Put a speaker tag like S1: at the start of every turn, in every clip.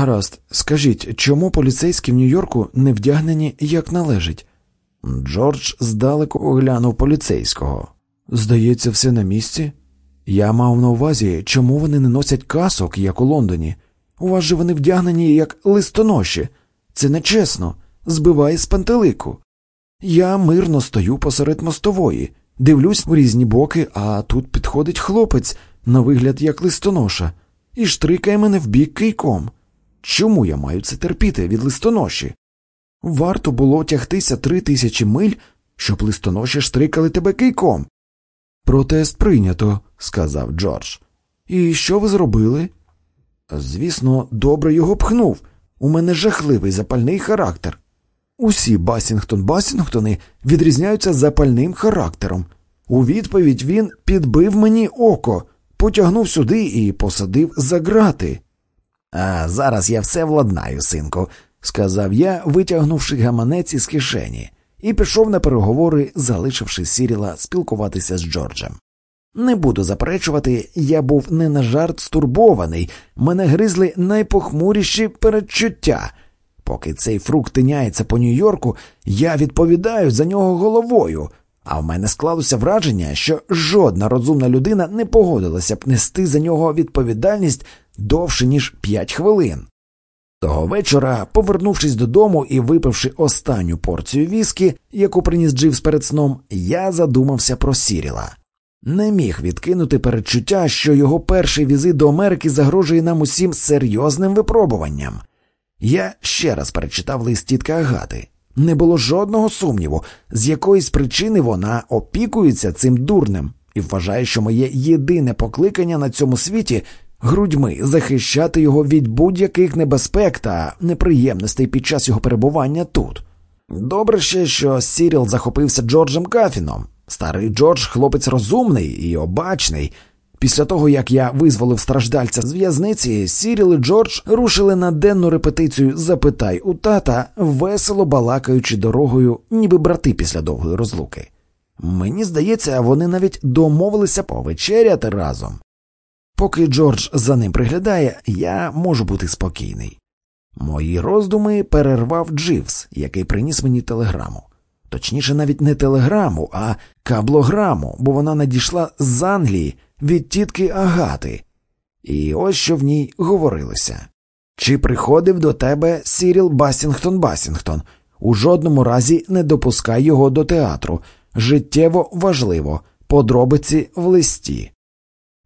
S1: Гаразд, скажіть, чому поліцейські в Нью-Йорку не вдягнені як належить? Джордж здалеку оглянув поліцейського. Здається, все на місці. Я мав на увазі, чому вони не носять касок, як у Лондоні. У вас же вони вдягнені як листоноші. Це нечесно, збиває з пантелику. Я мирно стою посеред мостової, дивлюсь у різні боки, а тут підходить хлопець, на вигляд як листоноша, і штрикає мене в бік кийком. Чому я маю це терпіти від листоноші? Варто було тягтися три тисячі миль, щоб листоноші штрикали тебе кийком. Протест прийнято, сказав Джордж. І що ви зробили? Звісно, добре його пхнув. У мене жахливий запальний характер. Усі Басінгтон Басінгтони відрізняються запальним характером. У відповідь він підбив мені око, потягнув сюди і посадив за грати.
S2: А зараз я все владнаю, синку, сказав я, витягнувши гаманець із кишені, і пішов на переговори, залишивши Сіріла спілкуватися з Джорджем. Не буду заперечувати, я був не на жарт стурбований, мене гризли найпохмуріші передчуття. Поки цей фрукт тиняється по Нью-Йорку, я відповідаю за нього головою, а в мене склалося враження, що жодна розумна людина не погодилася б нести за нього відповідальність довше, ніж п'ять хвилин. Того вечора, повернувшись додому і випивши останню порцію віскі, яку приніс Дживс перед сном, я задумався про Сіріла. Не міг відкинути передчуття, що його перший візит до Америки загрожує нам усім серйозним випробуванням. Я ще раз перечитав лист тітки Агати. Не було жодного сумніву, з якоїсь причини вона опікується цим дурнем і вважає, що моє єдине покликання на цьому світі грудьми захищати його від будь-яких небезпек та неприємностей під час його перебування тут. Добре ще, що Сіріл захопився Джорджем Кафіном. Старий Джордж хлопець розумний і обачний. Після того, як я визволив страждальця з в'язниці, Сіріл і Джордж рушили на денну репетицію Запитай у тата, весело балакаючи дорогою, ніби брати після довгої розлуки. Мені здається, вони навіть домовилися повечеряти разом. Поки Джордж за ним приглядає, я можу бути спокійний. Мої роздуми перервав Дживс, який приніс мені телеграму. Точніше, навіть не телеграму, а каблограму, бо вона надійшла з Англії від тітки Агати. І ось що в ній говорилося. Чи приходив до тебе Сіріл Басінгтон Басінгтон? У жодному разі не допускай його до театру. Життєво важливо, подробиці в листі.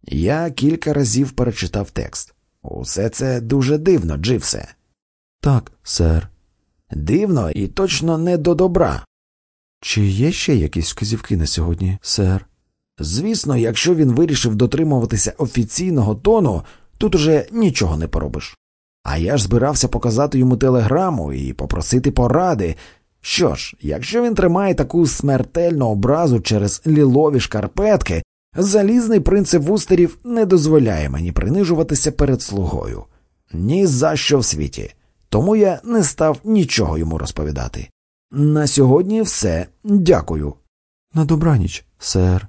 S2: Я кілька разів перечитав текст. Усе це дуже дивно, Дживсе.
S1: Так, сер.
S2: Дивно і точно не до добра.
S1: Чи є ще якісь вказівки на сьогодні, сер?
S2: Звісно, якщо він вирішив дотримуватися офіційного тону, тут уже нічого не поробиш. А я ж збирався показати йому телеграму і попросити поради. Що ж, якщо він тримає таку смертельну образу через лілові шкарпетки, залізний принцип вустерів не дозволяє мені принижуватися перед слугою. Ні за що в світі. Тому я не став нічого йому розповідати. На сьогодні все. Дякую.
S1: На добраніч, сер.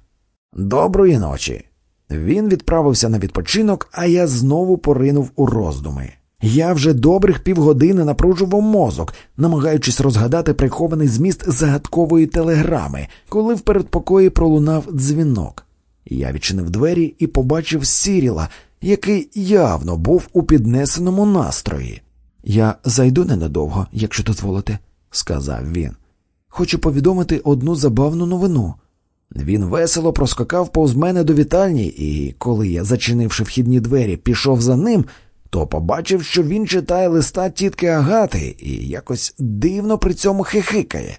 S2: Доброї ночі. Він відправився на відпочинок, а я знову поринув у роздуми. Я вже добрих півгодини напружував мозок, намагаючись розгадати прихований зміст загадкової телеграми, коли в передпокої пролунав дзвінок. Я відчинив двері і побачив Сіріла, який явно був у піднесеному настрої.
S1: Я зайду ненадовго, якщо дозволите, сказав він. Хочу повідомити одну забавну новину.
S2: Він весело проскакав повз мене до вітальні, і коли я, зачинивши вхідні двері, пішов за ним, то побачив, що він читає листа тітки Агати і якось дивно при цьому хихикає.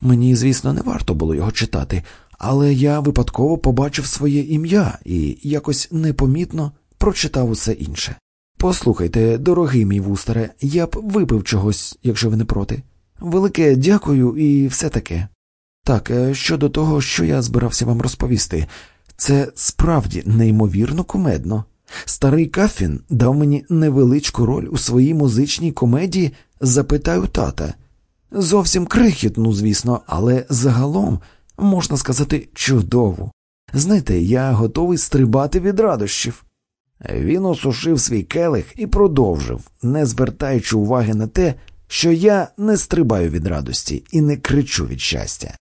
S1: Мені, звісно, не варто було його читати, але я випадково побачив своє ім'я і якось непомітно прочитав усе інше. Послухайте, дорогий мій вустере, я б випив чогось, якщо ви не проти. Велике дякую і все таке. Так, е, щодо того, що я збирався вам розповісти, це справді неймовірно кумедно. Старий Кафін дав мені невеличку роль у своїй музичній комедії Запитаю тата. Зовсім крихітну, звісно, але загалом, можна сказати, чудову. Знаєте, я готовий стрибати від радощів.
S2: Він осушив свій келих і продовжив, не звертаючи уваги на те, що я не стрибаю від радості і не кричу від щастя.